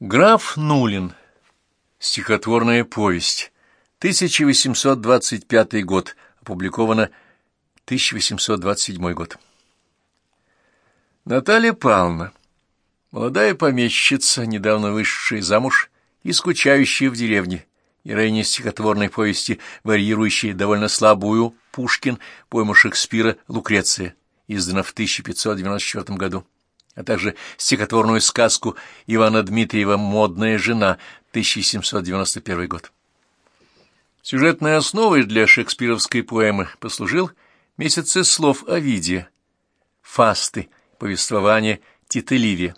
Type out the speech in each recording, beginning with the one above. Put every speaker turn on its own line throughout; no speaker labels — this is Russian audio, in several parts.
Граф Нулин. Стихотворная повесть. 1825 год. Опубликовано 1827 год. Наталья Павловна. Молодая помещица, недавно вышедшая замуж и скучающая в деревне. Героиня стихотворной повести, варьирующая довольно слабую Пушкин, пойму Шекспира «Лукреция», издана в 1594 году а также стихотворную сказку Ивана Дмитриева «Модная жена» 1791 год. Сюжетной основой для шекспировской поэмы послужил «Месяцы слов Овидия», «Фасты», повествование Тита Ливия.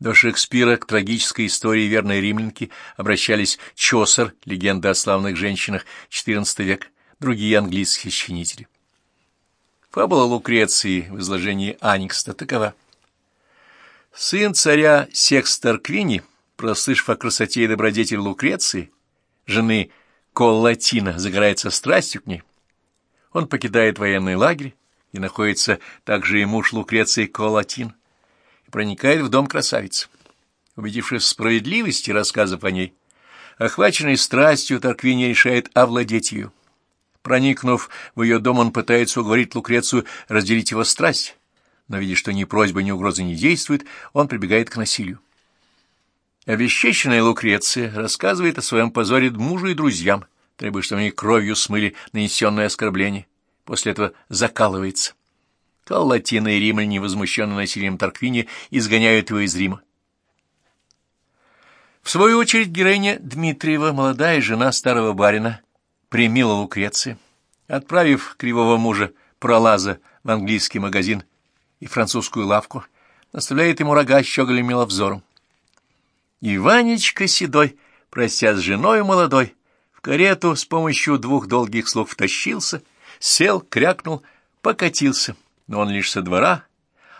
До Шекспира к трагической истории верной римлянки обращались Чосер, легенда о славных женщинах, XIV век, другие английские сочинители. Фабула Лукреции в изложении Аникста такова. Сын царя Секстер Квини, прослышав о красоте и добродетели Лукреции, жены Коллатина, загорается страстью к ней. Он покидает военный лагерь, и находится также и муж Лукреции Коллатин, и проникает в дом красавицы. Убедившись в справедливости рассказов о ней, охваченный страстью, Тарквини решает овладеть ее. Проникнув в ее дом, он пытается уговорить Лукрецию разделить его страсть, но, видя, что ни просьба, ни угроза не действует, он прибегает к насилию. Обесчещенная Лукреция рассказывает о своем позоре мужу и друзьям, требуя, чтобы они кровью смыли нанесенное оскорбление. После этого закалывается. Каллатина и римляне, возмущенные насилием Тарквини, изгоняют его из Рима. В свою очередь героиня Дмитриева, молодая жена старого барина, примила Лукреции. Отправив кривого мужа пролаза в английский магазин, и французскую лавку, наставляет ему рога щеголем миловзором. Иванечка седой, простя с женой молодой, в карету с помощью двух долгих слов втащился, сел, крякнул, покатился, но он лишь со двора,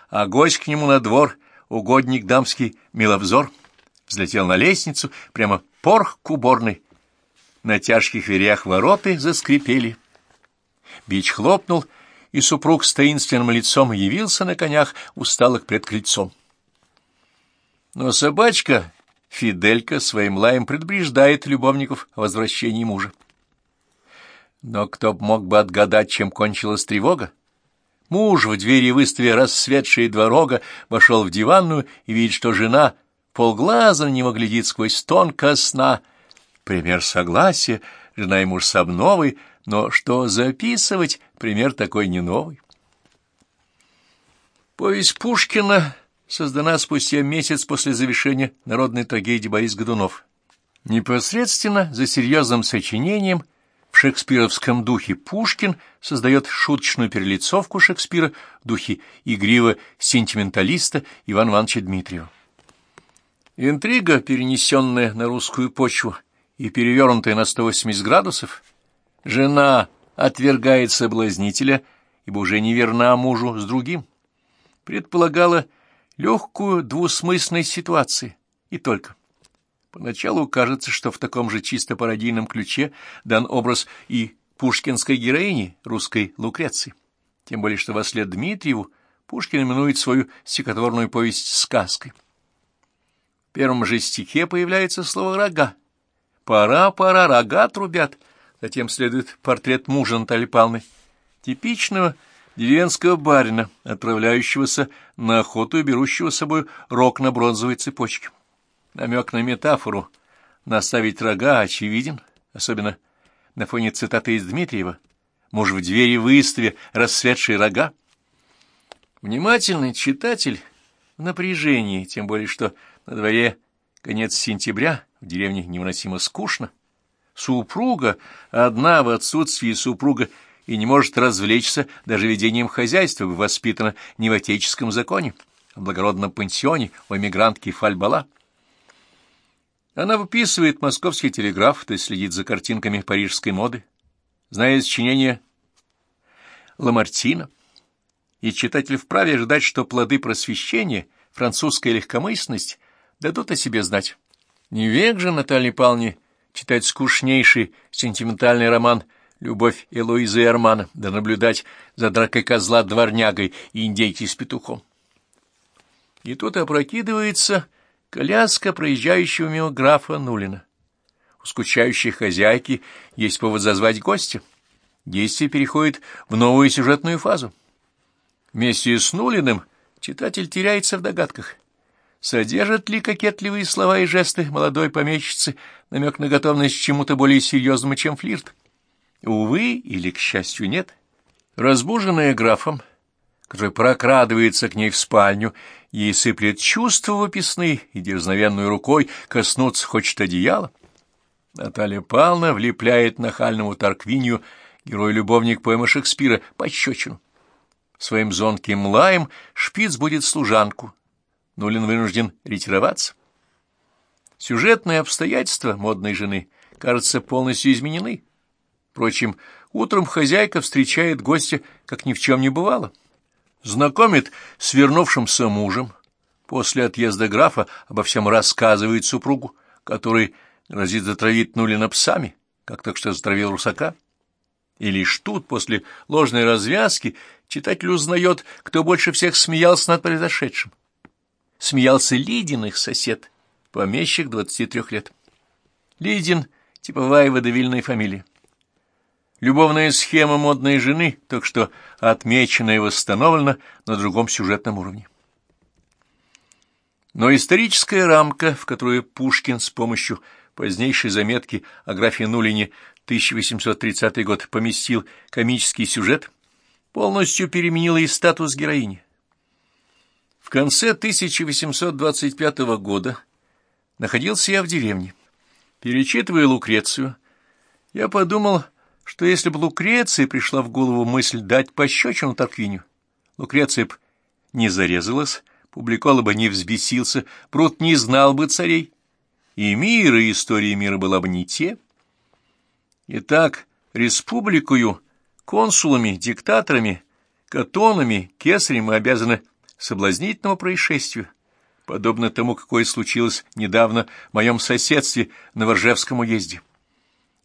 а гость к нему на двор, угодник дамский миловзор, взлетел на лестницу, прямо порх к уборной. На тяжких верях вороты заскрипели. Бич хлопнул — и супруг с таинственным лицом явился на конях, усталых пред крыльцом. Но собачка Фиделька своим лаем предупреждает любовников о возвращении мужа. Но кто мог бы отгадать, чем кончилась тревога? Муж в двери выставе рассветшие дворога вошел в диванную и видит, что жена полглаза на него глядит сквозь тонко сна. Пример согласия, жена и муж с обновой — но что записывать, пример такой не новый. Повесть Пушкина создана спустя месяц после завершения народной трагедии Борис Годунов. Непосредственно за серьезным сочинением в шекспировском духе Пушкин создает шуточную перелицовку Шекспира в духе игриво-сентименталиста Ивана Ивановича Дмитриева. Интрига, перенесенная на русскую почву и перевернутая на 180 градусов, Жена отвергает соблазнителя, ибо уже не верна мужу с другим. Предполагала легкую двусмысленность ситуации, и только. Поначалу кажется, что в таком же чисто пародийном ключе дан образ и пушкинской героини, русской Лукреции. Тем более, что во след Дмитриеву Пушкин именует свою стихотворную повесть сказкой. В первом же стихе появляется слово «рога». «Пора, пора, рога трубят», Затем следует портрет мужа Натальи Павловны, типичного деревенского барина, отправляющегося на охоту и берущего с собой рог на бронзовой цепочке. Намек на метафору «наставить рога» очевиден, особенно на фоне цитаты из Дмитриева «Муж в двери выставе расцветшие рога». Внимательный читатель в напряжении, тем более что на дворе конец сентября, в деревне невыносимо скучно, Супруга одна в отсутствии супруга и не может развлечься даже ведением хозяйства, воспитана не в отеческом законе, а в благородном пансионе у эмигрантки Фальбала. Она выписывает московский телеграф, то есть следит за картинками парижской моды, знает сочинение Ламартина, и читатель вправе ожидать, что плоды просвещения, французская легкомысленность дадут о себе знать. Не век же Наталье Павловне читать скучнейший сентиментальный роман «Любовь Элоизы Армана», да наблюдать за дракой козла дворнягой и индейки с петухом. И тут опрокидывается Коляска проезжающего мимо графа Нулина. У скучающей хозяйки есть повод зазвать гостя. Действие переходит в новую сюжетную фазу. Вместе с Нулиным читатель теряется в догадках. Содержат ли кокетливые слова и жесты молодой помещицы намек на готовность к чему-то более серьезному, чем флирт? Увы, или, к счастью, нет. Разбуженная графом, который прокрадывается к ней в спальню, ей сыплет чувства выписные и дерзновенную рукой коснуться хочет одеяла. Наталья Павловна влепляет нахальному Тарквинью, герой-любовник поэма Шекспира, пощечину. Своим зонким лаем шпиц будет служанку, Нулин вынужден ретироваться. Сюжетные обстоятельства модной жены, кажется, полностью изменены. Впрочем, утром хозяйка встречает гостя, как ни в чем не бывало. Знакомит с вернувшимся мужем. После отъезда графа обо всем рассказывает супругу, который грозит затравить Нулина псами, как только что затравил русака. И лишь тут, после ложной развязки, читатель узнает, кто больше всех смеялся над произошедшим смеялся Лидиных сосед, помещик 23 лет. Лидин — типовая водовильная фамилия. Любовная схема модной жены, так что отмечена и восстановлена на другом сюжетном уровне. Но историческая рамка, в которую Пушкин с помощью позднейшей заметки о графе Нулине 1830 год поместил комический сюжет, полностью переменила и статус героини конце 1825 года находился я в деревне. Перечитывая Лукрецию, я подумал, что если бы Лукреции пришла в голову мысль дать пощечину Тарквиню, Лукреция б не зарезалась, публикола бы не взбесился, пруд не знал бы царей, и мир, и история мира была бы не те. Итак, республикою, консулами, диктаторами, катонами, кесарем мы обязаны соблазнительного происшествия, подобно тому, какое случилось недавно в моем соседстве на Воржевском уезде.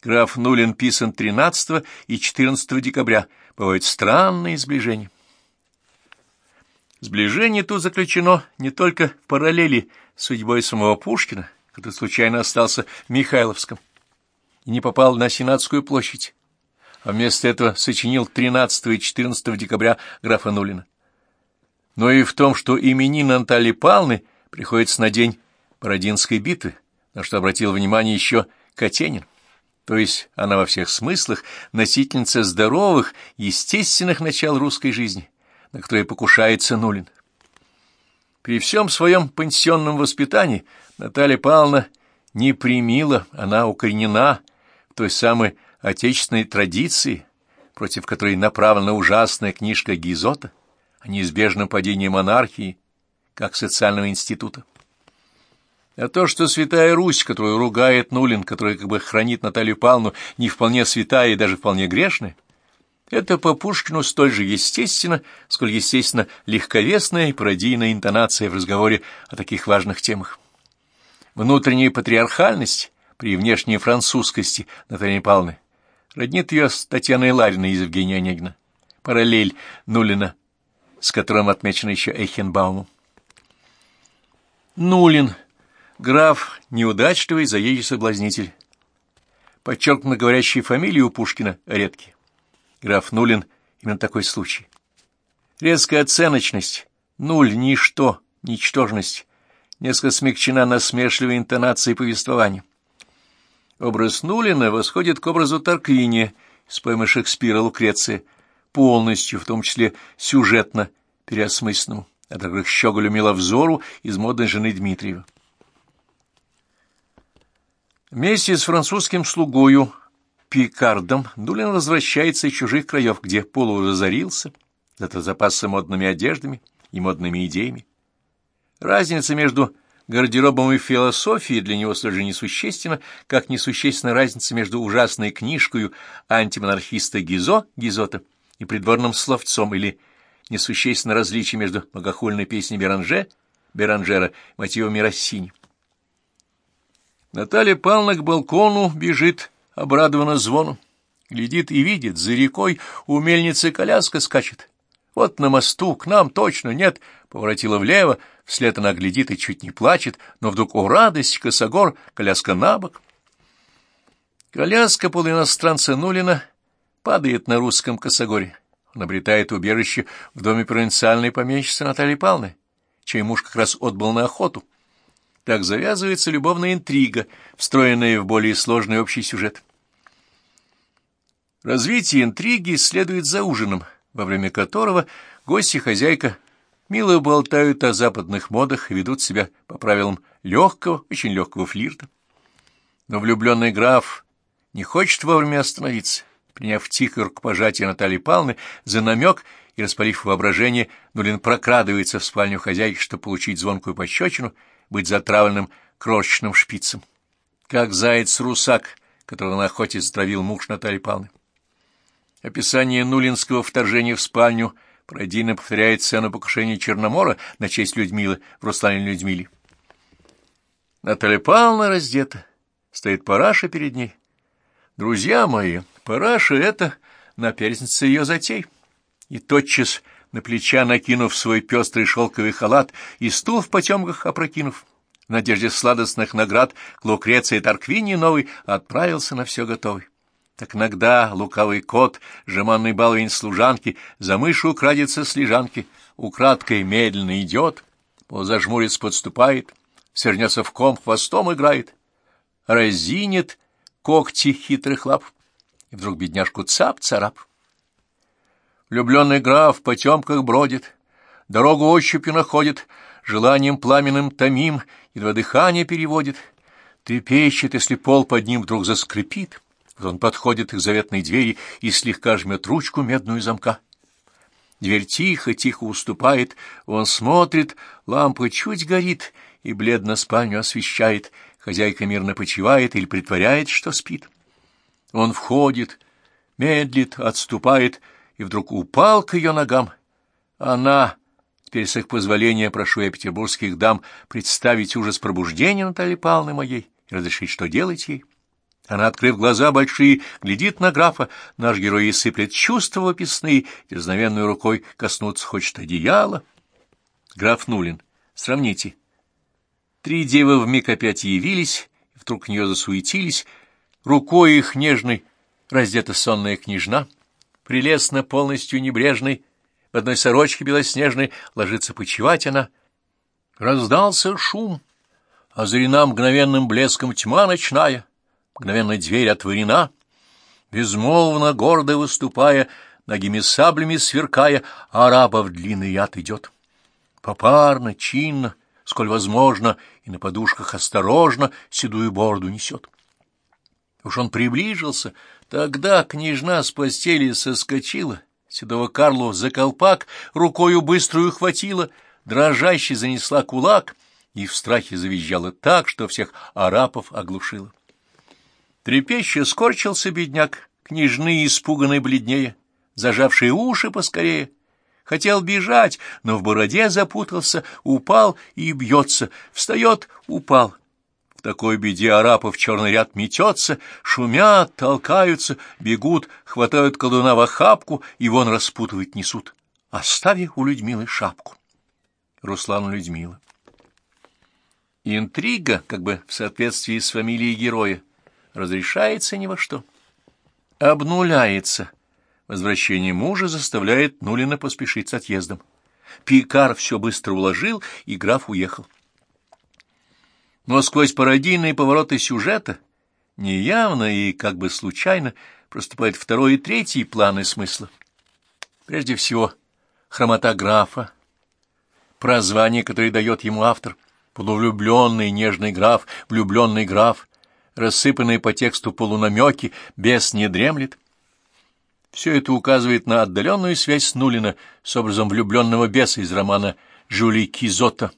Граф Нулин писан 13 и 14 декабря. Бывают странные сближения. Сближение тут заключено не только в параллели с судьбой самого Пушкина, который случайно остался в Михайловском и не попал на Сенатскую площадь, а вместо этого сочинил 13 и 14 декабря графа Нулина но и в том, что именины Натальи Павловны приходится на день Бородинской битвы, на что обратил внимание еще Катенин. То есть она во всех смыслах носительница здоровых, естественных начал русской жизни, на которые покушается Нулин. При всем своем пансионном воспитании Наталья Павловна не примила, она укоренена в той самой отечественной традиции, против которой направлена ужасная книжка Гизота о неизбежном падении монархии как социального института. А то, что святая Русь, которую ругает Нулин, которая как бы хранит Наталью Павловну, не вполне святая и даже вполне грешная, это по Пушкину столь же естественно, сколь естественно легковесная и пародийная интонация в разговоре о таких важных темах. Внутренняя патриархальность при внешней французскости Натальи Павловны роднит ее с Татьяной Лариной из Евгения Онегина. Параллель Нулина с которым отмечено еще Эйхенбауму. Нулин, граф, неудачливый заезжий соблазнитель. Подчеркнуто говорящие фамилии у Пушкина редкие. Граф Нулин — именно такой случай. Резкая оценочность, нуль, ничто, ничтожность, несколько смягчена насмешливой интонацией повествования. Образ Нулина восходит к образу Тарквиния из поэмы Шекспира «Лукреция», полностью, в том числе сюжетно переосмысленному, а также к Щеголю Миловзору из модной жены Дмитриева. Вместе с французским слугою Пикардом Дулин возвращается из чужих краев, где полуразорился, зато запасся модными одеждами и модными идеями. Разница между гардеробом и философией для него столь же несущественна, как несущественна разница между ужасной книжкой антимонархиста Гизо, Гизота, и придворным словцом или несущественно различие между многохульной песней Беранже, Беранжера, мотивами Рассини. Наталья Павловна к балкону бежит, обрадованно звону. Глядит и видит, за рекой у мельницы коляска скачет. Вот на мосту, к нам точно нет, поворотила влево, вслед она глядит и чуть не плачет, но вдруг, о радость, косогор, коляска на бок. Коляска полуиностранца Нулина падает на русском косогоре. Он обретает убежище в доме провинциальной помещицы Натальи Павловны, чей муж как раз отбыл на охоту. Так завязывается любовная интрига, встроенная в более сложный общий сюжет. Развитие интриги следует за ужином, во время которого гости хозяйка мило болтают о западных модах и ведут себя по правилам легкого, очень легкого флирта. Но влюбленный граф не хочет вовремя остановиться. Приняв тихое рукопожатие Натальи Павловны за намек и распалив воображение, Нулин прокрадывается в спальню хозяйки, чтобы получить звонкую пощечину, быть затравленным крошечным шпицем. Как заяц-русак, которого на охоте затравил муж Натальи Павловны. Описание нулинского вторжения в спальню пародийно повторяет сцену покушения Черномора на честь Людмилы в Руслане Людмиле. Наталья Павловна раздета, стоит параша перед ней. Друзья мои, параша — это наперстница ее затей. И тотчас, на плеча накинув свой пестрый шелковый халат и стул в потемках опрокинув, в надежде сладостных наград к Лукреции Тарквини новый отправился на все готовый. Так иногда лукавый кот, жеманный баловень служанки, за мышу крадется с лежанки, украдкой медленно идет, ползажмурец подступает, свернется в ком, хвостом играет, разинет когти хитрых лап, вдруг бедняжку цап-царап. Влюбленный граф по темках бродит, дорогу ощупью находит, желанием пламенным томим, едва дыхание переводит, трепещет, если пол под ним вдруг заскрипит — вот он подходит к заветной двери и слегка жмет ручку медную замка. Дверь тихо-тихо уступает, он смотрит, лампа чуть горит и бледно спальню освещает, хозяйка мирно почивает или притворяет, что спит. Он входит, медлит, отступает, и вдруг упал к ее ногам. Она, теперь с их позволения прошу я петербургских дам представить ужас пробуждения Натальи Павловны моей и разрешить, что делать ей. Она, открыв глаза большие, глядит на графа. Наш герой сыплет чувства описные, дерзновенной рукой коснуться хочет одеяла. Граф Нулин. Сравните. Три девы вмиг опять явились, вдруг к нее засуетились. Рукой их нежной раздета сонная княжна, прелестно, полностью небрежной, в одной сорочке белоснежной ложится почевать она. Раздался шум, озарена мгновенным блеском тьма ночная — Мгновенно дверь отворена, безмолвно, гордо выступая, ногими саблями сверкая, арабов длинный яд идет. Попарно, чинно, сколь возможно, и на подушках осторожно седую бороду несет. Уж он приближился, тогда княжна с постели соскочила, седого Карлу за колпак рукою быструю хватила, дрожащий занесла кулак и в страхе завизжала так, что всех арапов оглушила. Трепеща скорчился бедняк, княжны испуганный бледнее, зажавшие уши поскорее. Хотел бежать, но в бороде запутался, упал и бьется, встает, упал. Такой беде арапов черный ряд метется, шумят, толкаются, бегут, хватают колдуна в охапку и вон распутывать несут, оставив у Людмилы шапку. Руслан Людмила. Интрига, как бы в соответствии с фамилией героя, разрешается ни во что. Обнуляется. Возвращение мужа заставляет Нулина поспешить с отъездом. Пикар все быстро уложил, и граф уехал. Но сквозь пародийные повороты сюжета неявно и как бы случайно проступает второй и третий планы смысла. Прежде всего, хромота графа, прозвание, которое дает ему автор, полувлюбленный нежный граф, влюбленный граф, рассыпанные по тексту полунамеки, бес не дремлет. Все это указывает на отдаленную связь Нулина с образом влюбленного беса из романа Жюли Кизота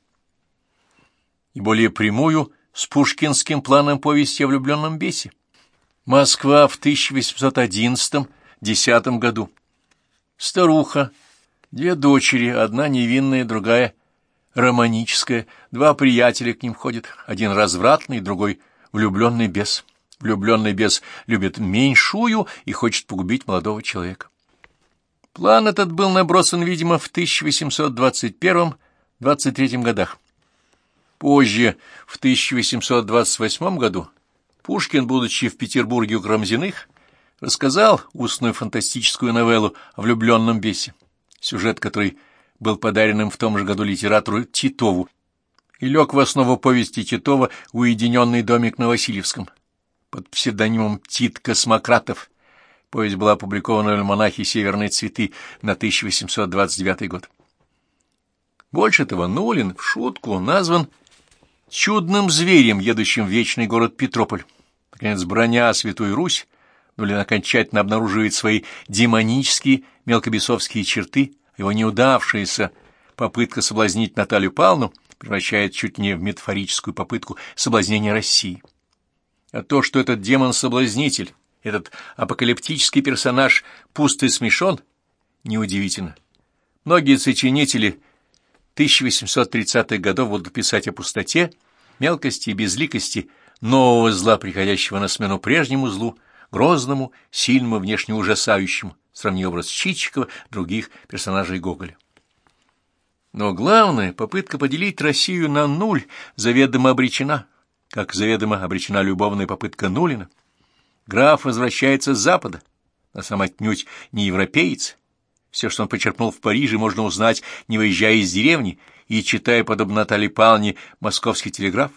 и более прямую с пушкинским планом повести о влюбленном бесе. Москва в 1811-10 году. Старуха, две дочери, одна невинная, другая романическая, два приятеля к ним ходят, один развратный, другой влюбленный бес. Влюбленный бес любит меньшую и хочет погубить молодого человека. План этот был набросан, видимо, в 1821-22 23 годах. Позже, в 1828 году, Пушкин, будучи в Петербурге у Крамзиных, рассказал устную фантастическую новеллу о влюбленном бесе, сюжет который был подарен им в том же году литератору Титову и лег в основу повести Титова «Уединенный домик на Васильевском» под псевдонимом Тит Космократов. Повесть была опубликована в альманахе «Северные цветы» на 1829 год. Больше того, Нулин в шутку назван чудным зверем, едущим в вечный город Петрополь. Наконец, броня Святую Русь, Нулин окончательно обнаруживает свои демонические мелкобесовские черты, его неудавшаяся попытка соблазнить Наталью Павловну превращает чуть не в метафорическую попытку соблазнения России. А то, что этот демон-соблазнитель, этот апокалиптический персонаж пуст и смешон, неудивительно. Многие сочинители 1830-х годов будут писать о пустоте, мелкости и безликости нового зла, приходящего на смену прежнему злу, грозному, сильному, внешне ужасающему, сравни образ Чичикова, других персонажей Гоголя. Но главное, попытка поделить Россию на нуль заведомо обречена, как заведомо обречена любовная попытка Нулина. Граф возвращается с Запада, а сам отнюдь не европеец. Все, что он почерпнул в Париже, можно узнать, не выезжая из деревни и читая, подобно Наталье Павловне, московский телеграф.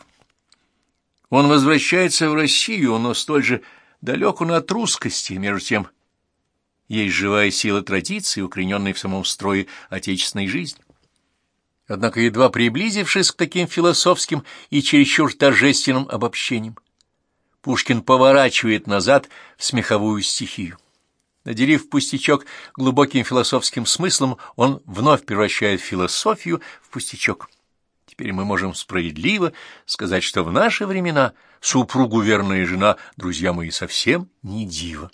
Он возвращается в Россию, но столь же далек он от русскости, между тем есть живая сила традиции, укорененной в самом строе отечественной жизни. Однако, едва приблизившись к таким философским и чересчур торжественным обобщениям, Пушкин поворачивает назад в смеховую стихию. Наделив пустячок глубоким философским смыслом, он вновь превращает философию в пустячок. Теперь мы можем справедливо сказать, что в наши времена супругу верная жена, друзья мои, совсем не дива.